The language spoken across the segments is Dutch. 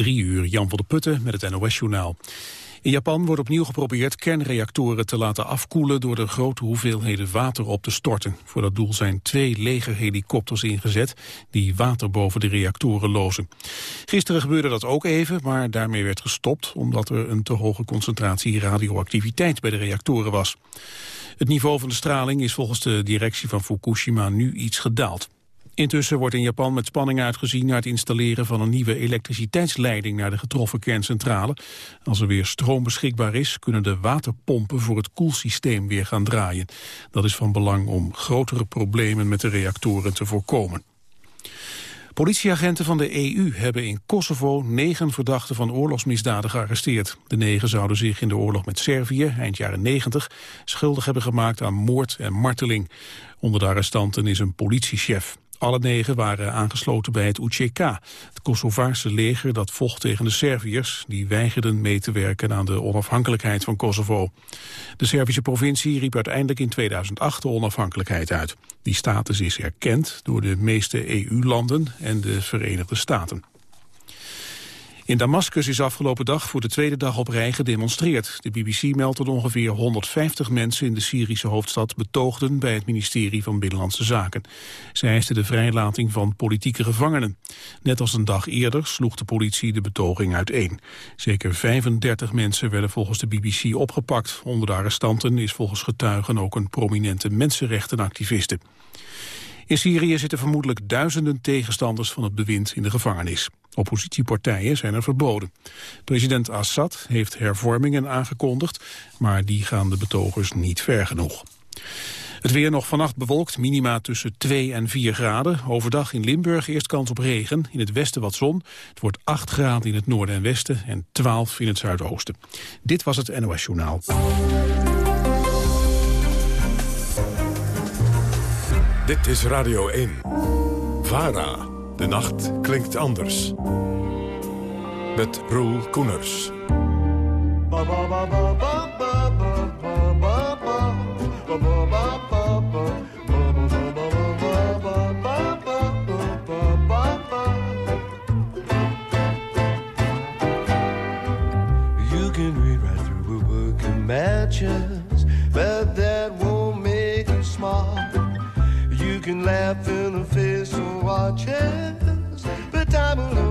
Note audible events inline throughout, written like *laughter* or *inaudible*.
Drie uur, Jan van der Putten met het NOS-journaal. In Japan wordt opnieuw geprobeerd kernreactoren te laten afkoelen door de grote hoeveelheden water op te storten. Voor dat doel zijn twee legerhelikopters ingezet die water boven de reactoren lozen. Gisteren gebeurde dat ook even, maar daarmee werd gestopt omdat er een te hoge concentratie radioactiviteit bij de reactoren was. Het niveau van de straling is volgens de directie van Fukushima nu iets gedaald. Intussen wordt in Japan met spanning uitgezien naar het installeren van een nieuwe elektriciteitsleiding naar de getroffen kerncentrale. Als er weer stroom beschikbaar is, kunnen de waterpompen voor het koelsysteem weer gaan draaien. Dat is van belang om grotere problemen met de reactoren te voorkomen. Politieagenten van de EU hebben in Kosovo negen verdachten van oorlogsmisdaden gearresteerd. De negen zouden zich in de oorlog met Servië, eind jaren 90, schuldig hebben gemaakt aan moord en marteling. Onder de arrestanten is een politiechef. Alle negen waren aangesloten bij het UCK, het Kosovaarse leger dat vocht tegen de Serviërs, die weigerden mee te werken aan de onafhankelijkheid van Kosovo. De Servische provincie riep uiteindelijk in 2008 de onafhankelijkheid uit. Die status is erkend door de meeste EU-landen en de Verenigde Staten. In Damascus is afgelopen dag voor de tweede dag op rij gedemonstreerd. De BBC meldt dat ongeveer 150 mensen in de Syrische hoofdstad betoogden bij het ministerie van Binnenlandse Zaken. Zij eisten de vrijlating van politieke gevangenen. Net als een dag eerder sloeg de politie de betoging uiteen. Zeker 35 mensen werden volgens de BBC opgepakt. Onder de arrestanten is volgens getuigen ook een prominente mensenrechtenactiviste. In Syrië zitten vermoedelijk duizenden tegenstanders van het bewind in de gevangenis. Oppositiepartijen zijn er verboden. President Assad heeft hervormingen aangekondigd, maar die gaan de betogers niet ver genoeg. Het weer nog vannacht bewolkt, minima tussen 2 en 4 graden. Overdag in Limburg eerst kans op regen, in het westen wat zon. Het wordt 8 graden in het noorden en westen en 12 in het zuidoosten. Dit was het NOS Journaal. Dit is Radio 1. VARA. De nacht klinkt anders. Met Roel Koeners. Matches, but that won't make you smart. You can laugh in the face of watches, but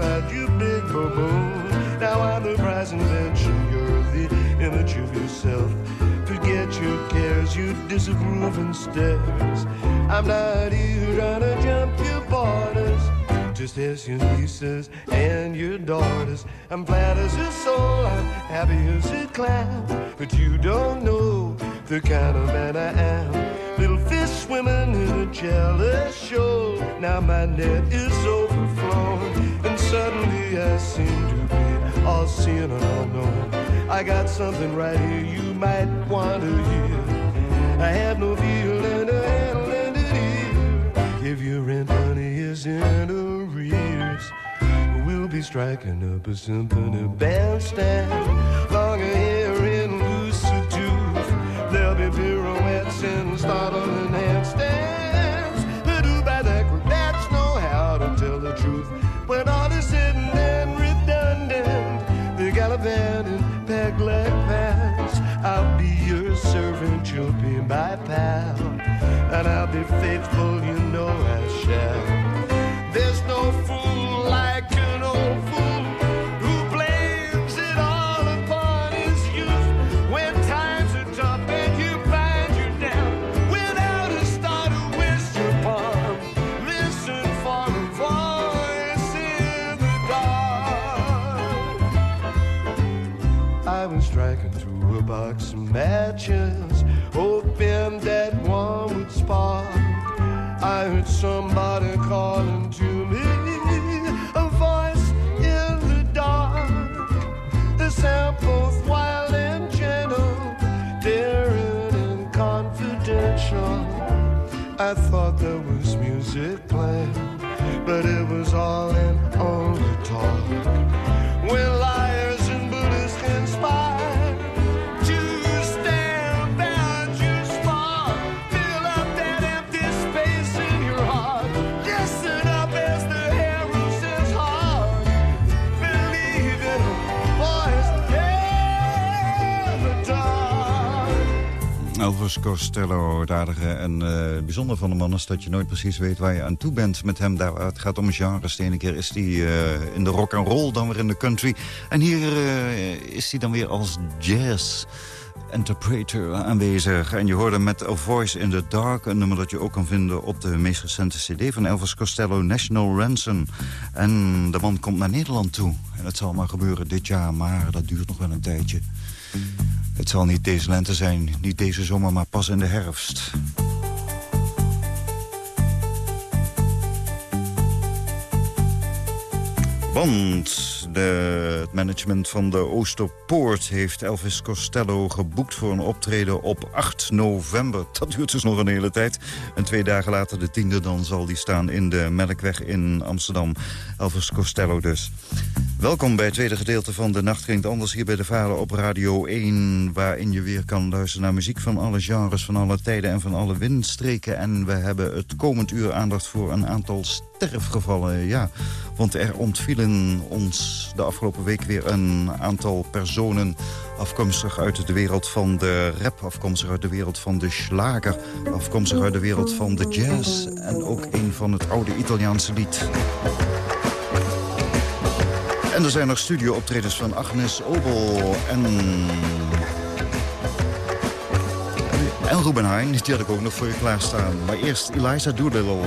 stand aside, you big baboon. Now I'm the prize invention, you're the image of yourself. Forget your cares, you disapprove instead. I'm not here trying to jump your borders. Just as your nieces and your daughters. I'm flat as a soul, I'm happy as a clown. But you don't know the kind of man I am. Little fish swimming in a jealous shoal. Now my net is overflowing. Suddenly I seem to be all seeing and all knowing. I got something right here you might want to hear. I have no feeling to handle and it here. If your rent money is in arrears, we'll be striking up a symphony bandstand. Longer hair and looser tooth. There'll be pirouettes and startling pal. And I'll be faithful, you know Elvis Costello, het aardige en eh, bijzonder van de man is dat je nooit precies weet waar je aan toe bent met hem. Daar, het gaat om genres. De ene keer is hij eh, in de rock and roll, dan weer in de country. En hier eh, is hij dan weer als jazz interpreter aanwezig. En je hoorde met A Voice in the Dark... een nummer dat je ook kan vinden op de meest recente cd van Elvis Costello... National Ransom. En de man komt naar Nederland toe. En het zal maar gebeuren dit jaar, maar dat duurt nog wel een tijdje. Het zal niet deze lente zijn, niet deze zomer, maar pas in de herfst. Want de, het management van de Oosterpoort heeft Elvis Costello geboekt voor een optreden op 8 november. Dat duurt dus nog een hele tijd. En twee dagen later, de tiende, dan zal die staan in de Melkweg in Amsterdam. Elvis Costello dus. Welkom bij het tweede gedeelte van De Nacht Klinkt Anders... hier bij de Vader op Radio 1... waarin je weer kan luisteren naar muziek van alle genres... van alle tijden en van alle windstreken. En we hebben het komend uur aandacht voor een aantal sterfgevallen. Ja, want er ontvielen ons de afgelopen week weer een aantal personen... afkomstig uit de wereld van de rap, afkomstig uit de wereld van de slager... afkomstig uit de wereld van de jazz... en ook een van het oude Italiaanse lied. En er zijn nog studio-optredens van Agnes Obel en... En Ruben Heijn, die had ik ook nog voor je klaarstaan. Maar eerst Eliza Doolittle.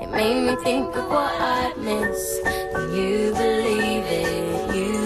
It made me think of what I'd miss. You believe it, you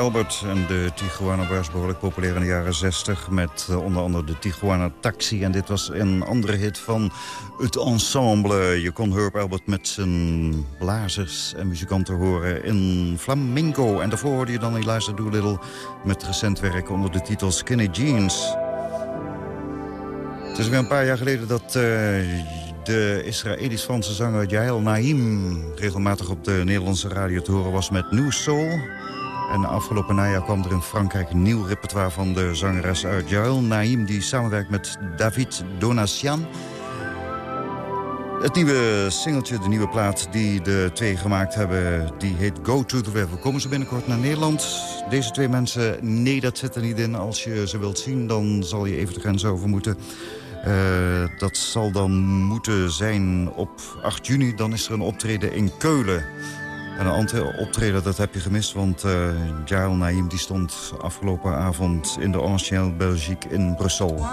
Albert en de Tijuana was behoorlijk populair in de jaren 60... met uh, onder andere de Tijuana Taxi. En dit was een andere hit van het ensemble. Je kon Herb Albert met zijn blazers en muzikanten horen in Flamingo. En daarvoor hoorde je dan Eliza Doolittle met recent werk onder de titel Skinny Jeans. Het is weer een paar jaar geleden dat... Uh, de Israëlisch-Franse zanger Jael Naim regelmatig op de Nederlandse radio te horen was met New Soul. En afgelopen najaar kwam er in Frankrijk een nieuw repertoire van de zangeres uit Jael Naim... die samenwerkt met David Donatian. Het nieuwe singeltje, de nieuwe plaat die de twee gemaakt hebben... die heet Go to the River. Komen ze binnenkort naar Nederland? Deze twee mensen, nee, dat zit er niet in. Als je ze wilt zien, dan zal je even de grens over moeten... Uh, dat zal dan moeten zijn op 8 juni. Dan is er een optreden in Keulen. En een andere optreden, dat heb je gemist, want uh, Jael Naïm die stond afgelopen avond in de Ancien Belgique in Brussel.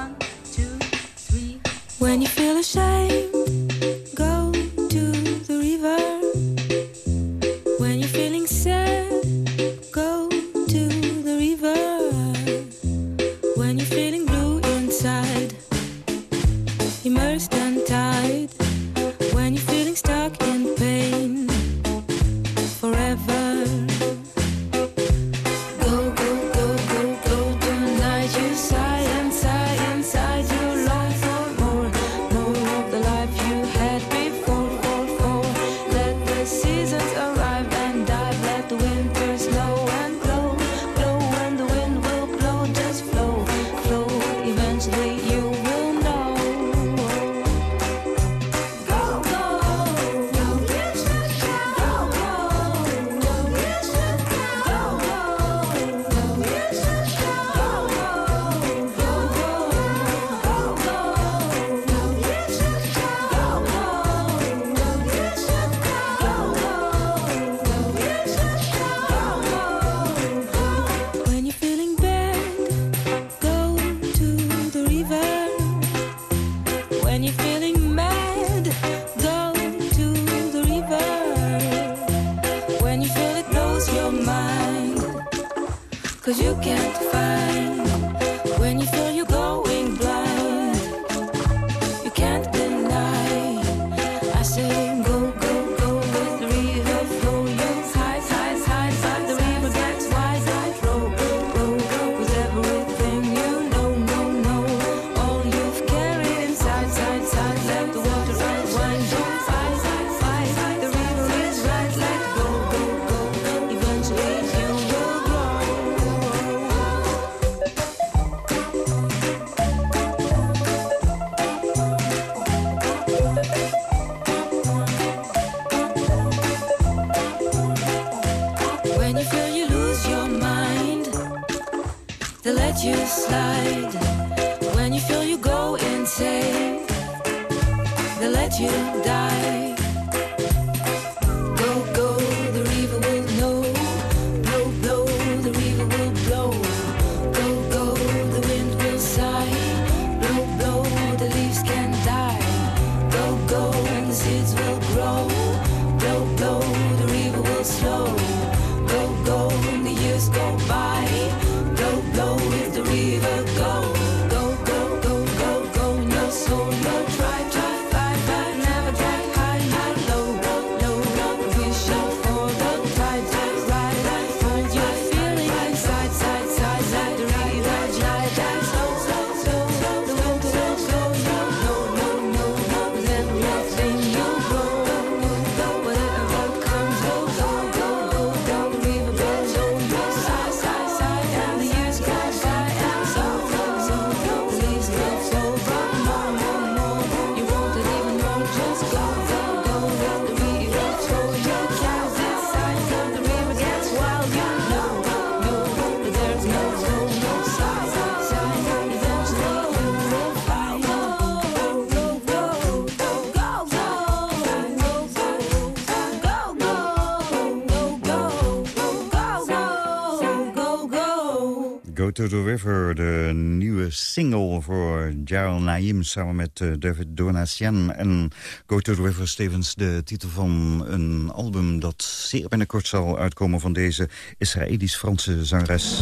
to the River, de nieuwe single voor Jarl Naim... samen met eh, David Donatien en Go to the River Stevens... de titel van een album dat zeer binnenkort zal uitkomen... van deze Israëlisch-Franse zangeres.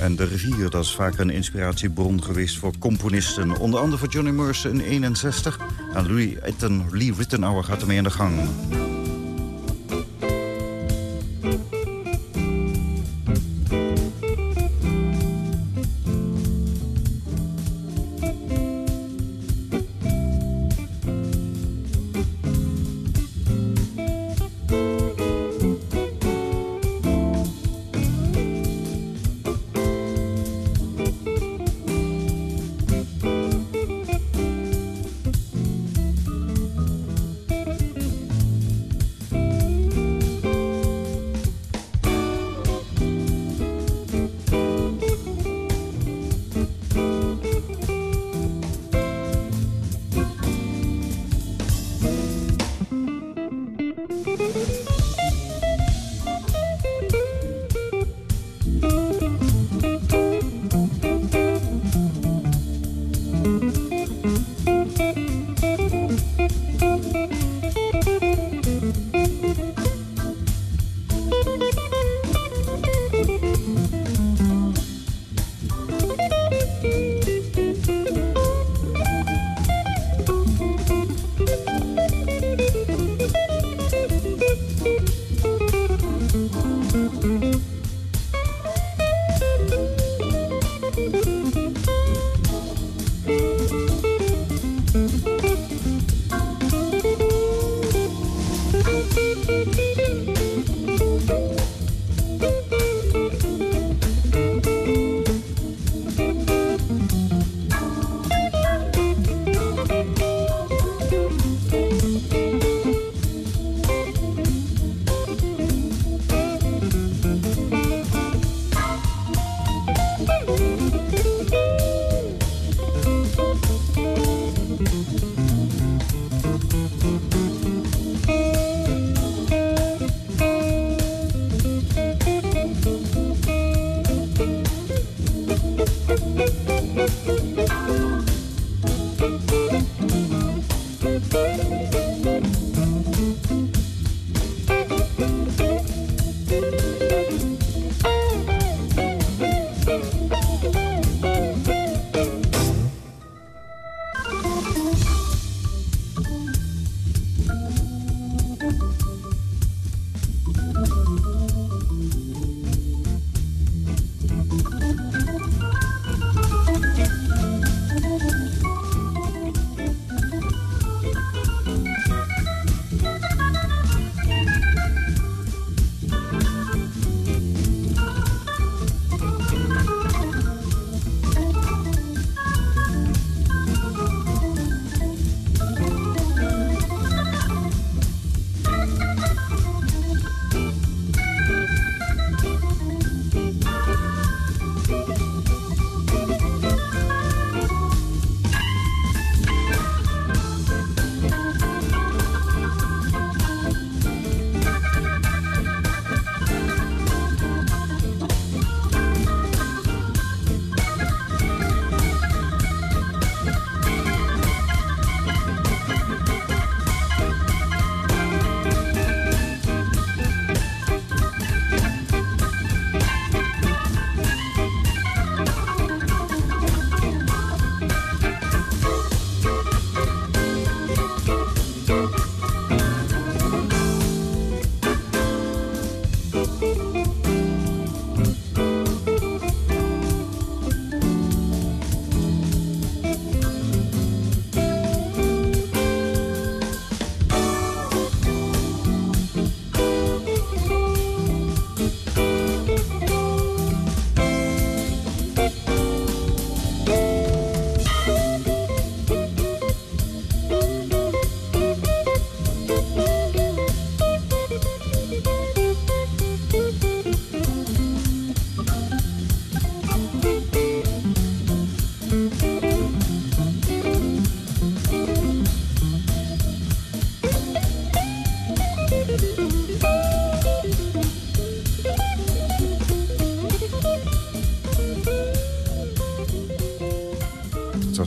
En de rivier, dat is vaak een inspiratiebron geweest voor componisten. Onder andere voor Johnny Mercer in 61. En Louis Etten, Lee Rittenauer gaat ermee aan de gang.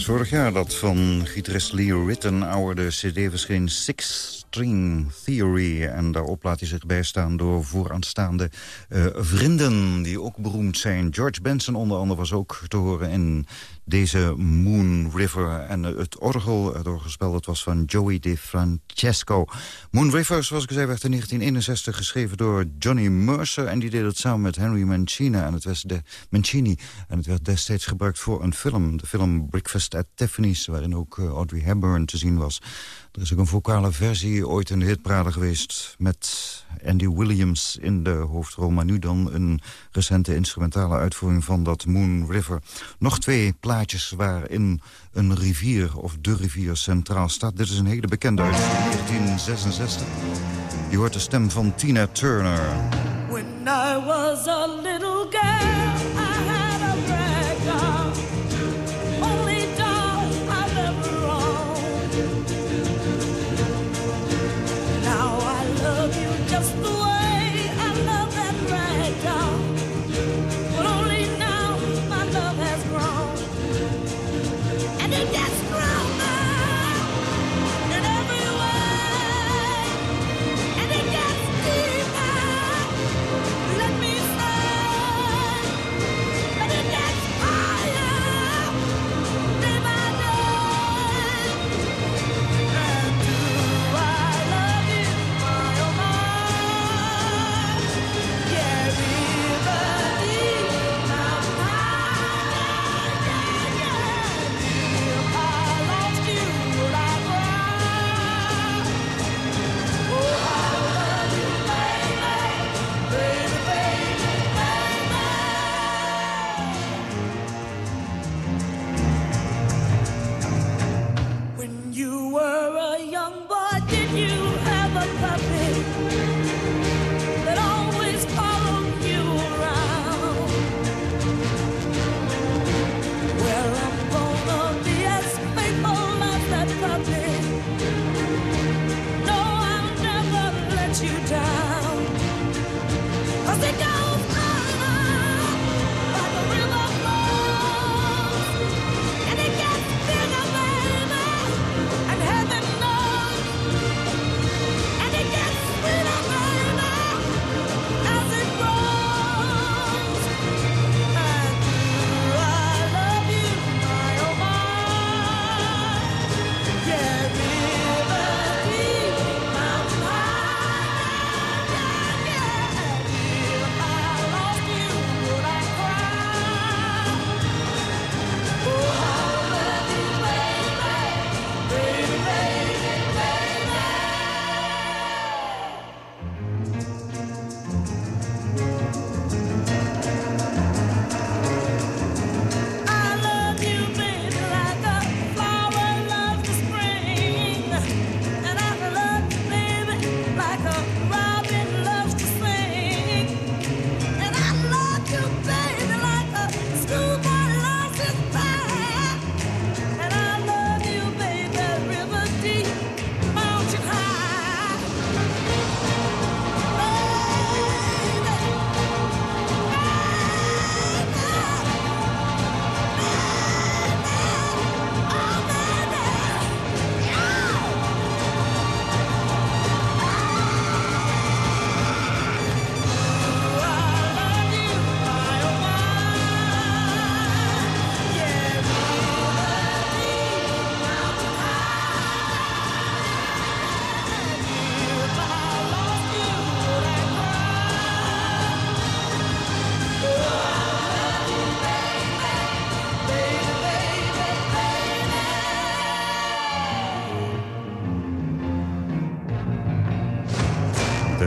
Vorig jaar dat van gitarist Leo Rittenauer de cd verscheen Six String Theory. En daarop laat hij zich bijstaan door vooraanstaande uh, vrienden die ook beroemd zijn. George Benson onder andere was ook te horen in deze Moon River. En het orgel, het orgelspel, dat was van Joey De Francesco. Moon River, zoals ik zei, werd in 1961 geschreven door Johnny Mercer. En die deed het samen met Henry Mancini. En het, was de, Mancini. En het werd destijds gebruikt voor een film. De film Breakfast at Tiffany's, waarin ook uh, Audrey Hepburn te zien was. Er is ook een vocale versie ooit in de geweest... met Andy Williams in de hoofdrol. Maar nu dan een recente instrumentale uitvoering van dat Moon River. Nog twee plaatjes waarin een rivier of de rivier centraal staat. Dit is een hele bekende uit 1966. Je hoort de stem van Tina Turner. When I was a little girl,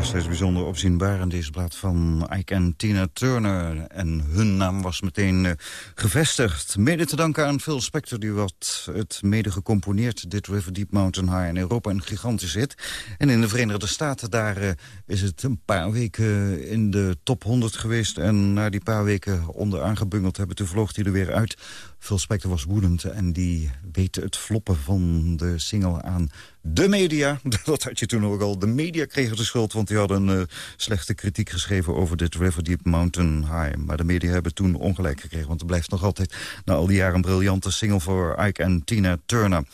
Destijds bijzonder opzienbarend deze plaat van Ike en Tina Turner. En hun naam was meteen eh, gevestigd. Mede te danken aan Phil Spector, die wat het mede gecomponeerd... dit River Deep Mountain High in Europa een gigantisch hit. En in de Verenigde Staten, daar eh, is het een paar weken in de top 100 geweest. En na die paar weken onderaan gebungeld hebben, toen vloog hij er weer uit Phil Spector was woedend en die weet het floppen van de single aan de media. *laughs* Dat had je toen ook al. De media kregen de schuld, want die hadden een slechte kritiek geschreven... over dit River Deep Mountain High. Maar de media hebben toen ongelijk gekregen... want er blijft nog altijd na al die jaren een briljante single voor Ike en Tina Turner.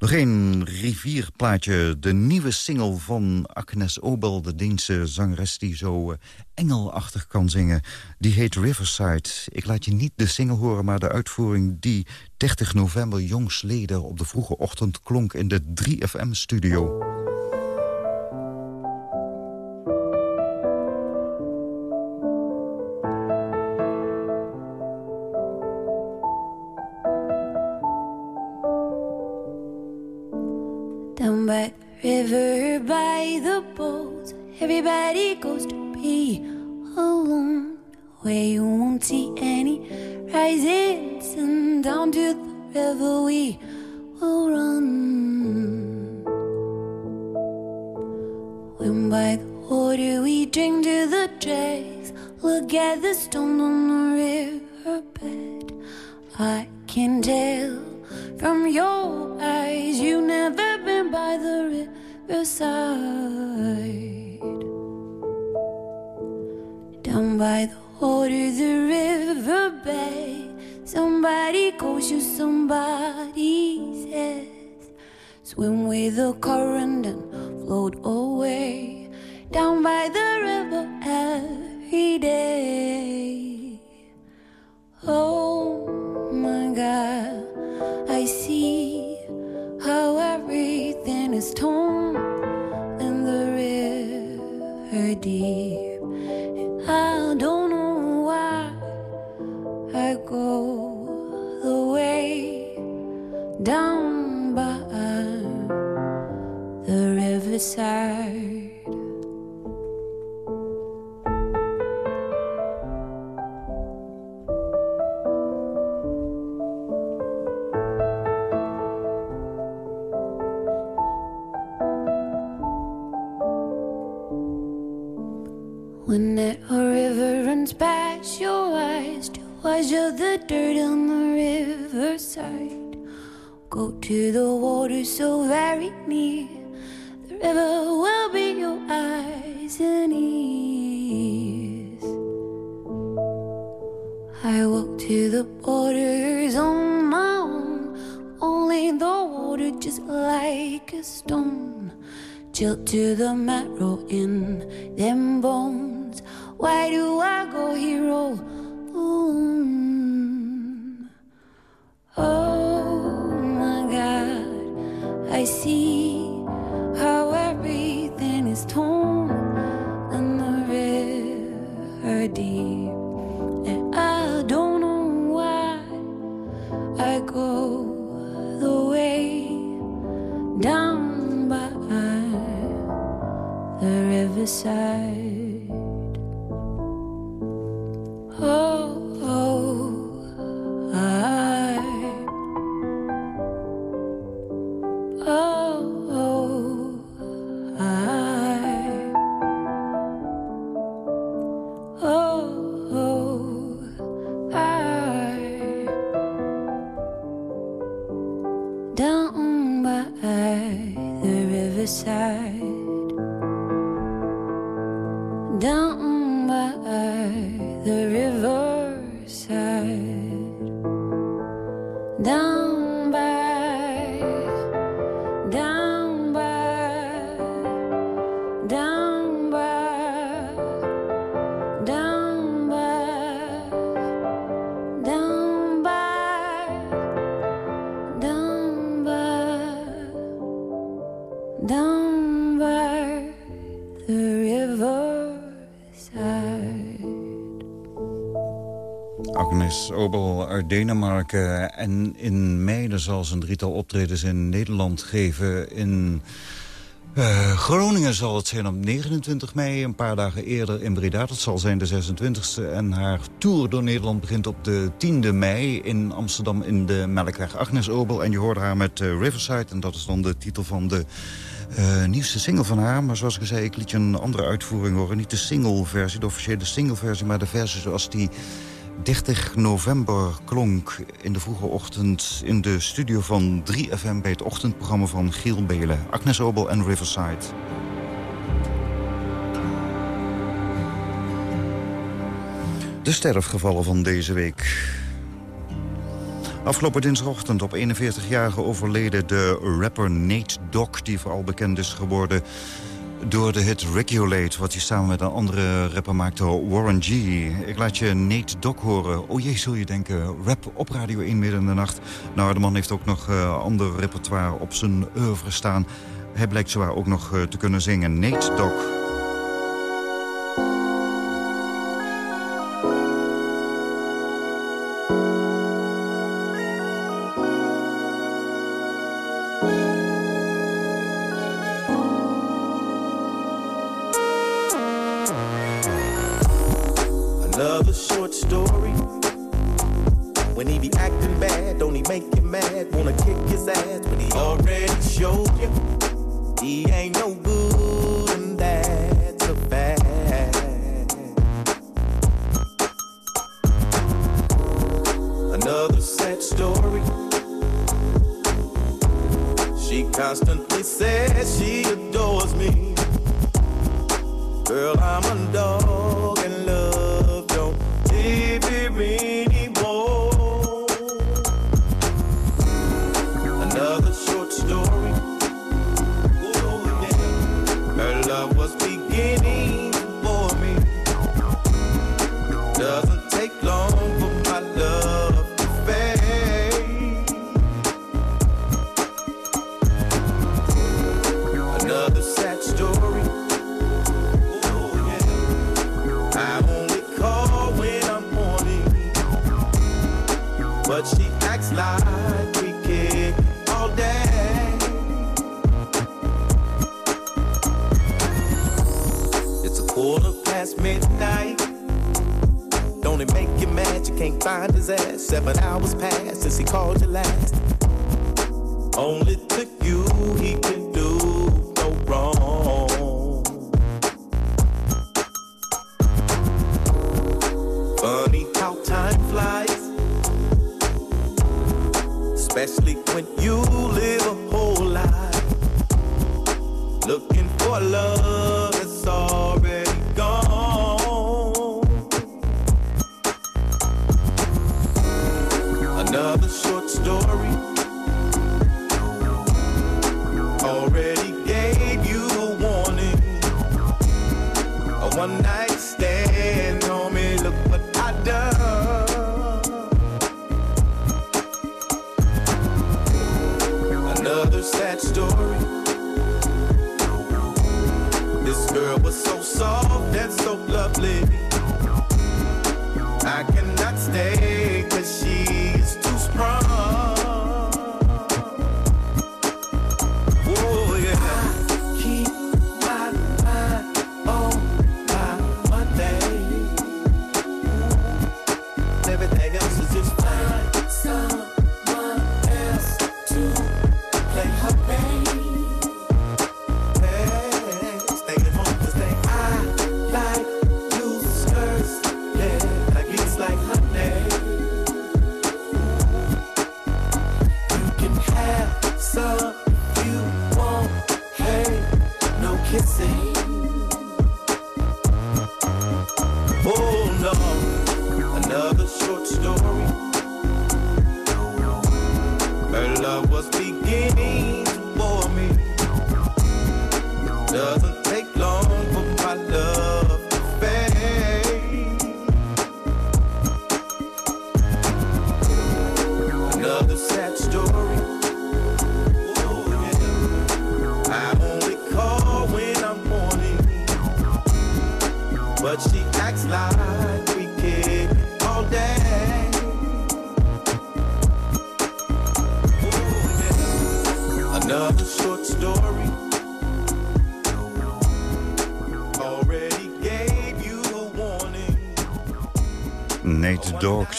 Nog één rivierplaatje. De nieuwe single van Agnes Obel, de Deense zangeres... die zo uh, engelachtig kan zingen. Die heet Riverside. Ik laat je niet de single horen, maar de uitvoering... die 30 november jongsleden op de vroege ochtend klonk... in de 3FM-studio. By the river, boat, everybody goes to be alone. Where you won't see any rising sun. Down to the river we will run. When by the water we drink to the dregs, look at the stone on the riverbed. I can tell from your eyes you've never been by the riverside. Down by the water, the riverbed, somebody calls you, somebody says, swim with the current and float away. Down by the river every day. Oh my God. I see how everything is torn in the river deep. I don't know why I go the way down by the riverside. When that river runs past your eyes to wash out the dirt on the riverside. Go to the water so very near. The river will be your eyes and ears. I walk to the borders on my own. Only the water just like a stone. Chilled to the marrow in them bones. Why do I go here alone? Mm. Oh my God, I see Agnes Obel uit Denemarken. En in mei zal ze een drietal optredens in Nederland geven. In eh, Groningen zal het zijn op 29 mei. Een paar dagen eerder in Breda. Dat zal zijn de 26e. En haar tour door Nederland begint op de 10e mei in Amsterdam in de Melkweg. Agnes Obel. En je hoorde haar met eh, Riverside. En dat is dan de titel van de eh, nieuwste single van haar. Maar zoals ik zei, ik liet je een andere uitvoering horen. Niet de single-versie, de officiële single-versie... maar de versie zoals die 30 november klonk in de vroege ochtend in de studio van 3FM... bij het ochtendprogramma van Giel Belen, Agnes Obel en Riverside. De sterfgevallen van deze week. Afgelopen dinsdagochtend op 41-jarige overleden de rapper Nate Dogg... die vooral bekend is geworden door de hit Regulate... wat hij samen met een andere rapper maakte, Warren G. Ik laat je Nate Dogg horen. O jee, zul je denken, rap op Radio 1 midden in de nacht. Nou, de man heeft ook nog uh, ander repertoire op zijn oeuvre staan. Hij blijkt zwaar ook nog uh, te kunnen zingen. Nate Dogg. Another sad story. Yeah. I only call when I'm horny, but she acts like we kick all day. It's a quarter past midnight. Don't it make you mad? You can't find his ass. Seven hours passed since he called you last. Only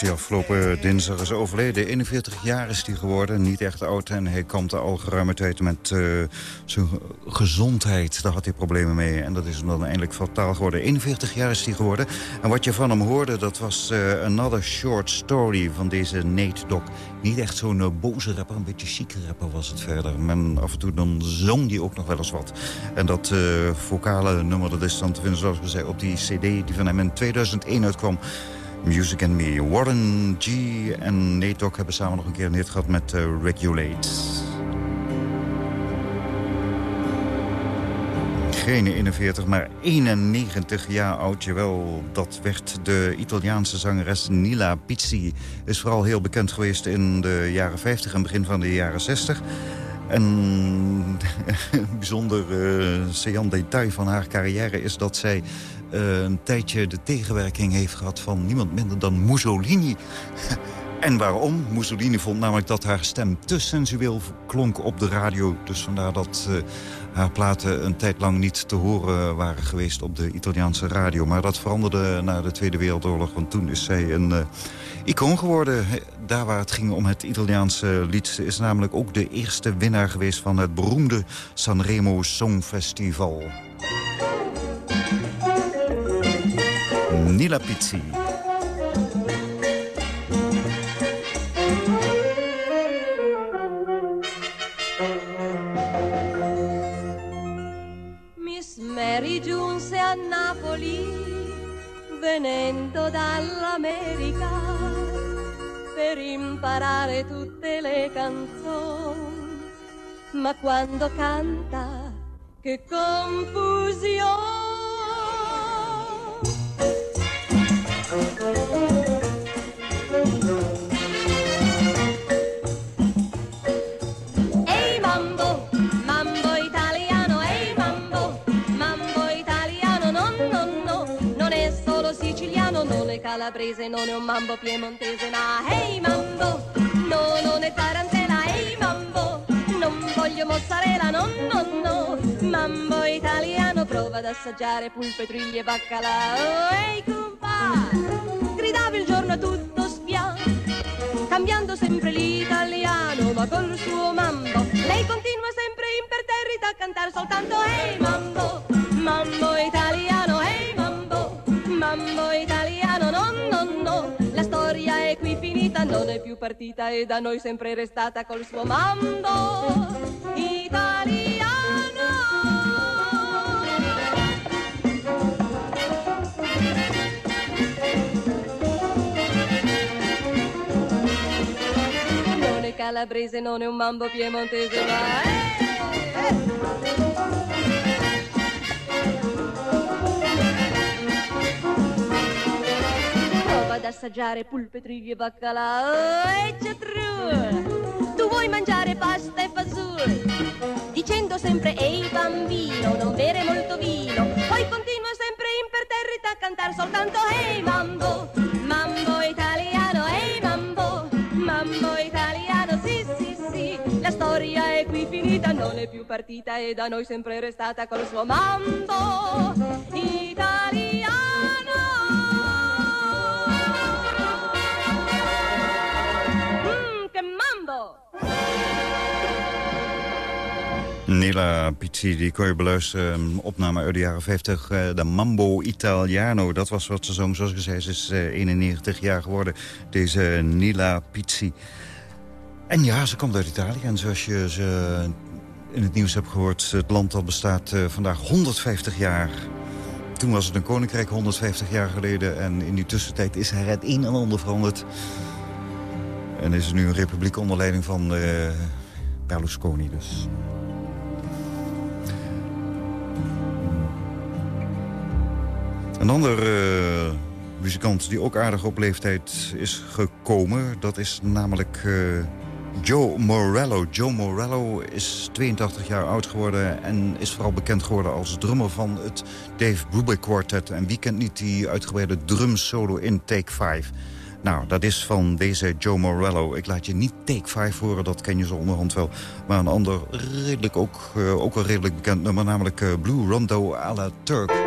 die afgelopen dinsdag is overleden. 41 jaar is hij geworden, niet echt oud. En hij kampte al geruime tijd met uh, zijn gezondheid. Daar had hij problemen mee. En dat is hem dan eindelijk fataal geworden. 41 jaar is hij geworden. En wat je van hem hoorde, dat was uh, Another Short Story van deze Nate Dogg. Niet echt zo'n uh, boze rapper, een beetje chique rapper was het verder. Maar af en toe dan zong hij ook nog wel eens wat. En dat vocale nummer, dat is dan te vinden, zoals we zei, op die cd die van hem in 2001 uitkwam. Music and Me. Warren G. en Nate hebben samen nog een keer een hit gehad met uh, Regulate. Geen 41, maar 91 jaar oud. Jawel, dat werd de Italiaanse zangeres Nila Pizzi. Is vooral heel bekend geweest in de jaren 50 en begin van de jaren 60. En een *laughs* bijzonder uh, detail van haar carrière is dat zij uh, een tijdje de tegenwerking heeft gehad van niemand minder dan Mussolini. *laughs* en waarom? Mussolini vond namelijk dat haar stem te sensueel klonk op de radio. Dus vandaar dat uh, haar platen een tijd lang niet te horen waren geweest op de Italiaanse radio. Maar dat veranderde na de Tweede Wereldoorlog, want toen is zij een... Uh, icoon geworden. Daar waar het ging om het Italiaanse lied. Is namelijk ook de eerste winnaar geweest van het beroemde Sanremo Songfestival. Nila Pizzi. Miss Mary giunse a Napoli venendo dall'America per imparare tutte le canzoni. Ma quando canta, che confusione! Calabrese, non è un mambo piemontese, ma ehi mambo, no, non è tarantella, ehi mambo, non voglio mozzarella, no, no, no, mambo italiano, prova ad assaggiare pulpe, triglie e baccalà, ehi compa! gridava il giorno tutto spiano, cambiando sempre l'italiano, ma col suo mambo. Lei continua sempre imperterrita a cantare soltanto hey, mambo, mambo italiano, hey, mambo, mambo è finita, non è più partita e da noi sempre restata col suo mambo italiano. calabrese, non è un mambo piemontese, ma è... Ad assaggiare pulpe, triglie e baccalà, oh, e true! Tu vuoi mangiare pasta e fasulli, dicendo sempre, ehi bambino, non bere molto vino, poi continua sempre imperterrita a cantare soltanto, ehi mambo, mambo italiano, ehi mambo, mambo italiano storia è qui finita, non è più partita e da noi sempre restata col suo mambo italiano. Mambo! Nila Pizzi, die kon je beluisteren. Opname uit de jaren 50. Uh, de Mambo Italiano. Dat was wat ze zong. Zoals zei, ze is uh, 91 jaar geworden. Deze Nila Pizzi. En ja, ze komt uit Italië. En zoals je ze in het nieuws hebt gehoord... het land dat bestaat uh, vandaag 150 jaar. Toen was het een koninkrijk 150 jaar geleden. En in die tussentijd is er het een en ander veranderd. En is nu een republiek onder leiding van uh, Berlusconi dus. Een ander uh, muzikant die ook aardig op leeftijd is gekomen... dat is namelijk... Uh, Joe Morello. Joe Morello is 82 jaar oud geworden en is vooral bekend geworden als drummer van het Dave Brubeck Quartet. En wie kent niet die uitgebreide drumsolo in Take 5? Nou, dat is van deze Joe Morello. Ik laat je niet Take 5 horen, dat ken je zo onderhand wel. Maar een ander, redelijk ook, uh, ook een redelijk bekend nummer, namelijk uh, Blue Rondo à la Turk.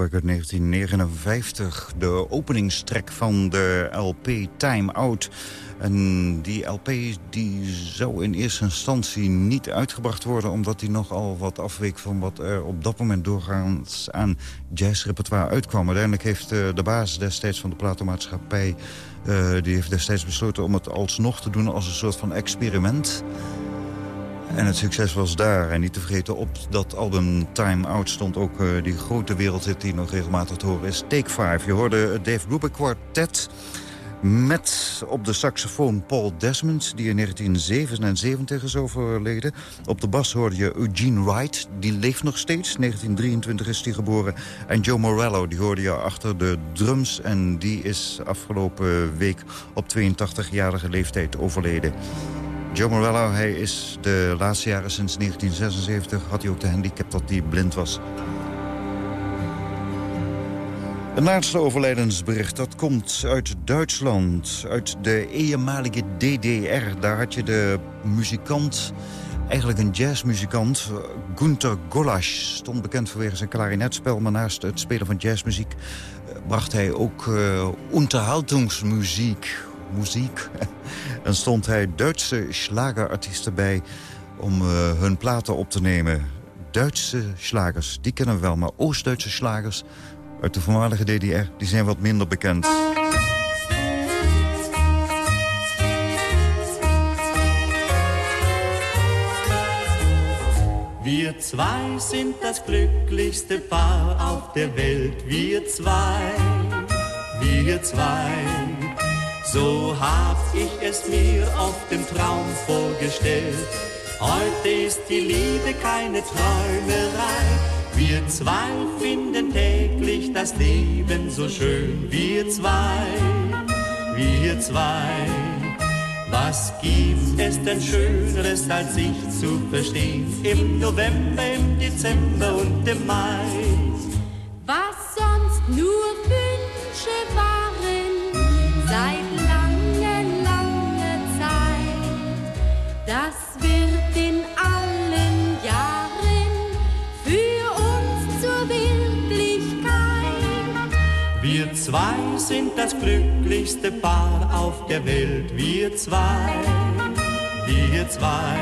Uit 1959. De openingstrek van de LP Time Out. En die LP die zou in eerste instantie niet uitgebracht worden... omdat die nogal wat afweek van wat er op dat moment doorgaans aan jazzrepertoire uitkwam. Uiteindelijk heeft eh, de baas destijds van de platenmaatschappij... eh, die heeft destijds besloten om het alsnog te doen als een soort van experiment... En het succes was daar. En niet te vergeten, op dat album Time Out stond ook eh, die grote wereldhit die nog regelmatig te horen is. Take 5. Je hoorde het Dave Brubeck Quartet met op de saxofoon Paul Desmond, die in 1977 is overleden. Op de bas hoorde je Eugene Wright, die leeft nog steeds. 1923 is hij geboren. En Joe Morello, die hoorde je achter de drums. En die is afgelopen week op 82-jarige leeftijd overleden. Joe Morello, hij is de laatste jaren sinds 1976... had hij ook de handicap dat hij blind was. Een laatste overlijdensbericht, dat komt uit Duitsland. Uit de eenmalige DDR. Daar had je de muzikant, eigenlijk een jazzmuzikant... Gunther Golasch, stond bekend vanwege zijn klarinetspel... maar naast het spelen van jazzmuziek... eh, bracht hij ook uh, unterhaltungsmuziek muziek. *laughs* en stond hij Duitse slagerartiesten bij om uh, hun platen op te nemen. Duitse slagers, die kennen we wel, maar Oost-Duitse slagers uit de voormalige DDR, die zijn wat minder bekend. Wir zwei sind das glücklichste Paar auf der Welt. Wir zwei, wir zwei. So hab ich es mir oft im Traum vorgestellt. Heute ist die Liebe keine Träumerei. Wir zwei finden täglich das Leben so schön. Wir zwei, wir zwei. Was gibt es denn Schöneres, als sich zu verstehen? Im November, im Dezember und im Mai. Was sonst nur Wünsche waren, seit Das wird in allen Jahren für uns zur Wirklichkeit. Wir zwei sind das glücklichste Paar auf der Welt. Wir zwei, wir zwei.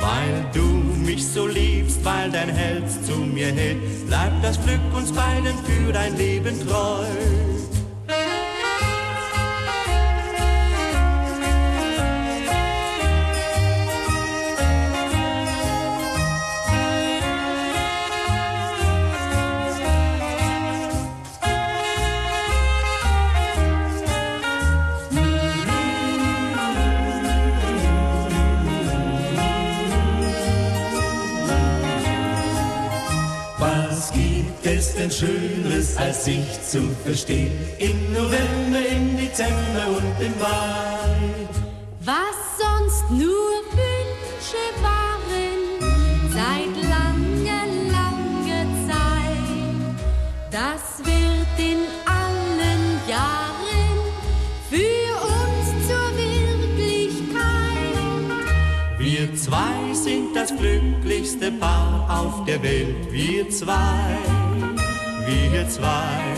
Weil du mich so liebst, weil dein Herz zu mir hält, bleibt das Glück uns beiden für ein Leben treu. Denn Schöneres, als sich zu verstehen? Im November, im Dezember und im Mai. Was sonst nur Wünsche waren, seit lange, lange Zeit. Das wird in allen Jahren für uns zur Wirklichkeit. Wir zwei sind das glücklichste Paar auf der Welt. Wir zwei, wir zwei.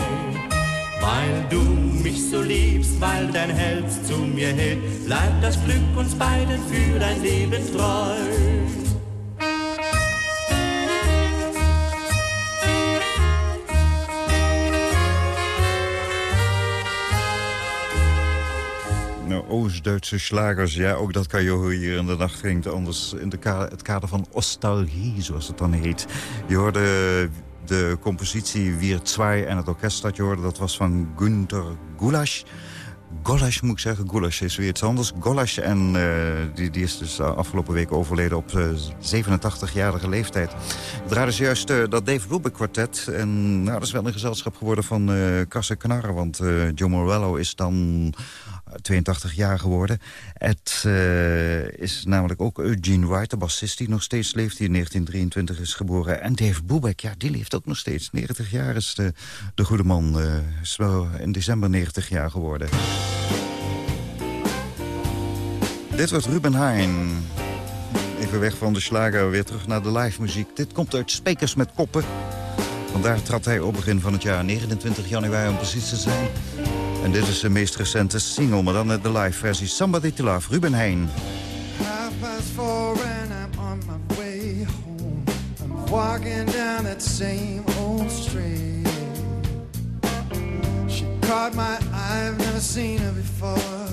Weil du mich so liebst, weil dein Herz zu mir hält, bleibt das Glück uns beiden für ein Leben treu. Nou, Oost-Duitse slagers, ja, ook dat kan je horen hier in de nacht klinkt anders in de het kader van nostalgie, zoals het dan heet. Je hoorde de compositie Wiert Zwaai en het orkest dat je hoorde, dat was van Günter Gulasch. Golasch moet ik zeggen, Gulasch is weer iets anders. Golasch, en eh, die, die is dus afgelopen week overleden op eh, 87-jarige leeftijd. We draaiden dus juist eh, dat Dave Brubeck kwartet. En nou, dat is wel een gezelschap geworden van eh Kasse Knarren, want Joe Morello is dan 82 jaar geworden. Het eh, is namelijk ook Eugene Wright, de bassist die nog steeds leeft... die in 1923 is geboren. En Dave Brubeck, ja, die leeft ook nog steeds. 90 jaar is de, de goede man. eh, is wel in december 90 jaar geworden. Dit wordt Ruben Heijn. Even weg van de slager, weer terug naar de live muziek. Dit komt uit Spekers met Koppen. Vandaar trad hij op begin van het jaar, 29 januari om precies te zijn. En dit is de meest recente single, maar dan de live versie. Somebody to Love, Ruben Heijn. Half past four and I'm on my way home. I'm walking down that same old street. She caught my eye, I've never seen her before.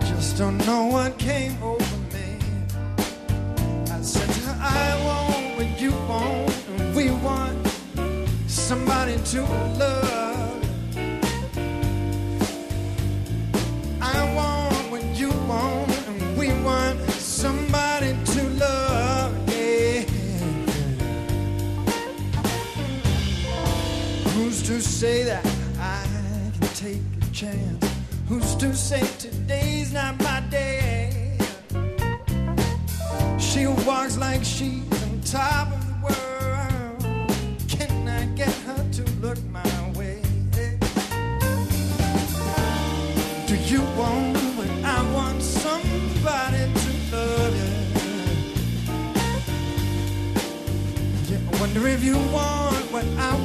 I just don't know what came over me. I said to her, I want what you want, and we want somebody to love. To say that I can take a chance? Who's to say today's not my day? She walks like she's on top of the world. Can I get her to look my way? Do you want what I want? Somebody to love you. Yeah, I wonder if you want what I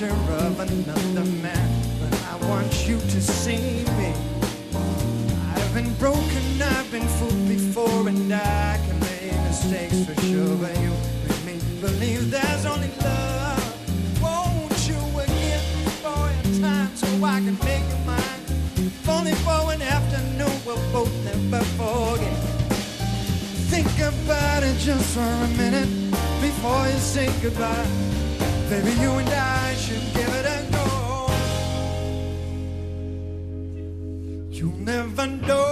picture of another man. But I want you to see me. I've been broken, I've been fooled before, and I can make mistakes for sure. But you make me believe there's only love. Won't you again for your time so I can make you mine? If only for an afternoon, we'll both never forget. Think about it just for a minute before you say goodbye. Baby, you and I should give it a go. You never know,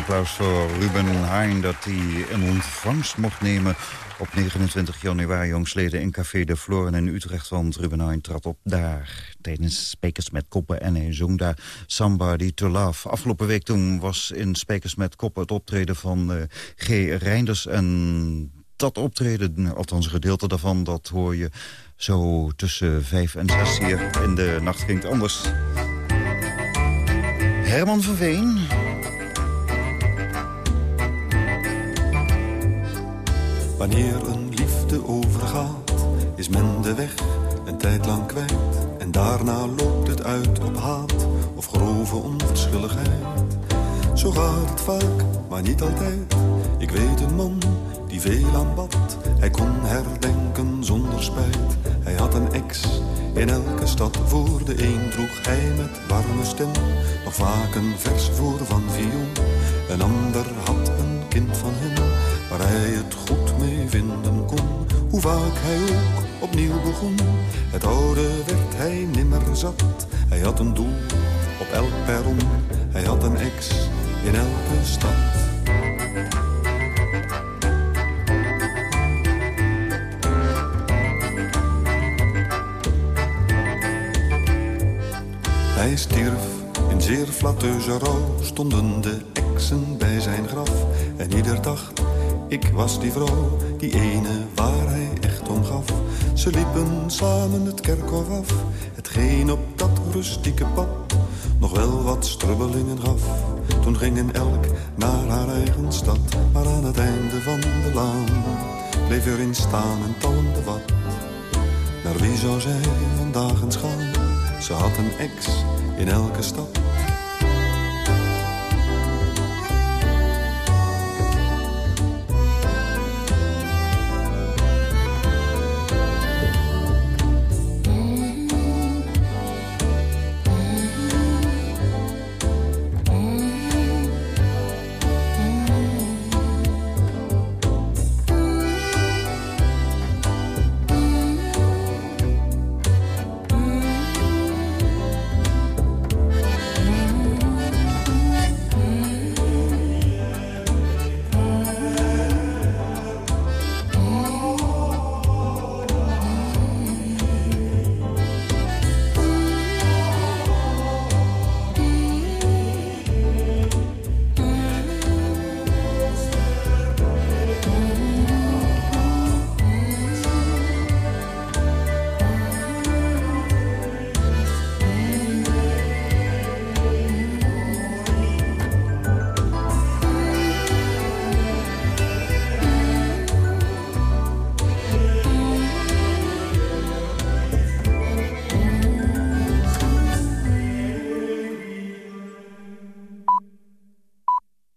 applaus voor Ruben Heijn dat hij een ontvangst mocht nemen op 29 januari jongsleden in Café de Floren in Utrecht. Want Ruben Heijn trad op daar tijdens Spekers met Koppen en hij zong daar Somebody to Love. Afgelopen week toen was in Spekers met Koppen het optreden van eh, G. Reinders en dat optreden, althans een gedeelte daarvan, dat hoor je zo tussen vijf en zes hier in de nacht ging het anders. Herman van Veen, Wanneer een liefde overgaat, is men de weg een tijd lang kwijt. En daarna loopt het uit op haat of grove onverschilligheid. Zo gaat het vaak, maar niet altijd. Ik weet een man die veel aanbad. Hij kon herdenken zonder spijt. Hij had een ex in elke stad. Voor de een droeg hij met warme stem nog vaak een vers voor van Vion. Een ander had een kind van hem waar hij het goed vinden kon. Hoe vaak hij ook opnieuw begon, het oude werd hij nimmer zat. Hij had een doel op elk perron, hij had een ex in elke stad. Hij stierf in zeer flatteuze rouw, stonden de exen bij zijn graf. En ieder dacht, ik was die vrouw, die ene waar hij echt om gaf. Ze liepen samen het kerkhof af, hetgeen op dat rustieke pad nog wel wat strubbelingen gaf. Toen gingen elk naar haar eigen stad, maar aan het einde van de laan bleef er in staan en talmde wat. Naar wie zou zij vandaag eens gaan? Ze had een ex in elke stad.